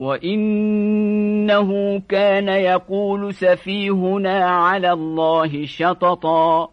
وإنه كان يقول سفيهنا على الله شططا